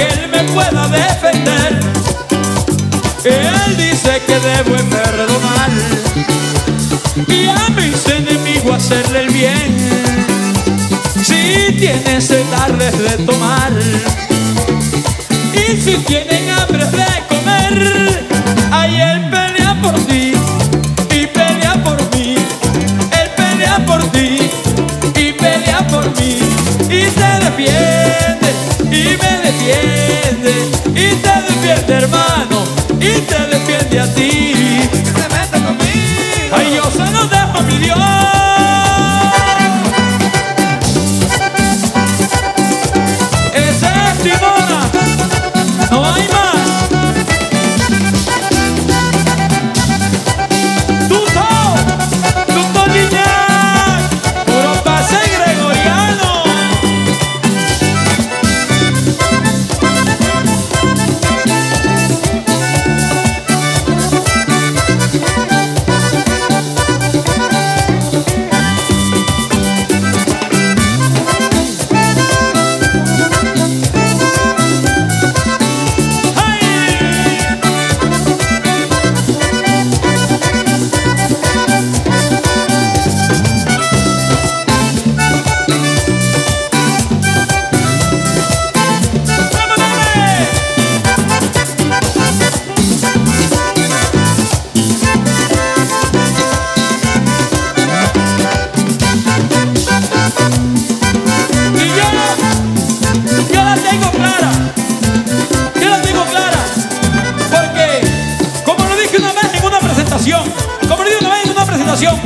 que él me pueda defender. Él dice que debo perdonar y a mis enemigos hacerle el bien. Si tienes sed, darles de tomar y si tienen hambre de comer, ahí él pelea por ti y pelea por mí. Él pelea por ti y pelea por mí y te defiende defiende y te defiende hermano y te defiende a ti. Que se meta conmigo. Ay, yo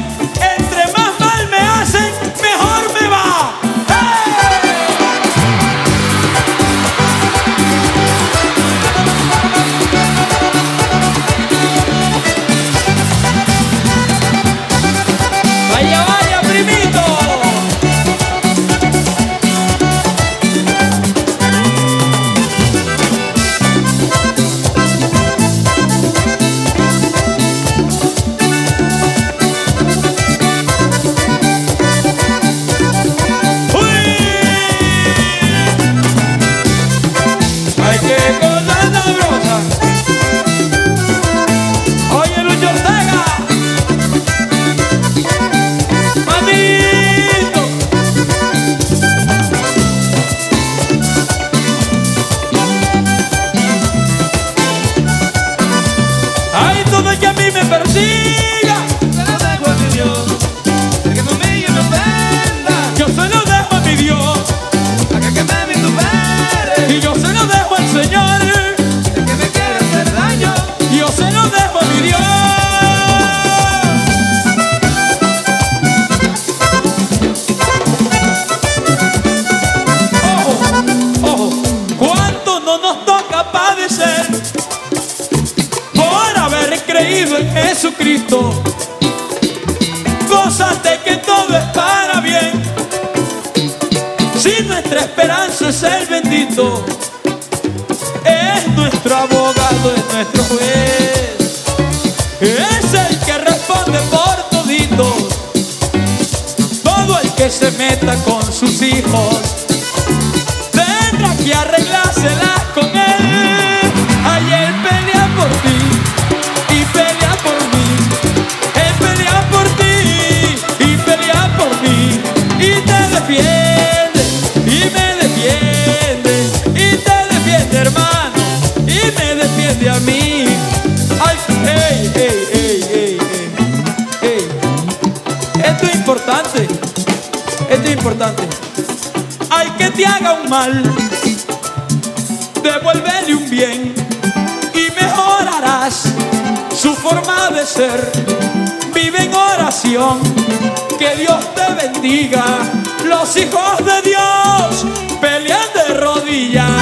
Hey. ¡Uy! ¡Ay, Cosas de que todo es para bien. Si nuestra esperanza es el bendito, es nuestro abogado, es nuestro juez. Es el que responde por todito. Todo el que se meta con sus hijos tendrá que arreglárselas importante. Hay que te haga un mal, devuélvele un bien y mejorarás su forma de ser. Vive en oración, que Dios te bendiga. Los hijos de Dios pelean de rodillas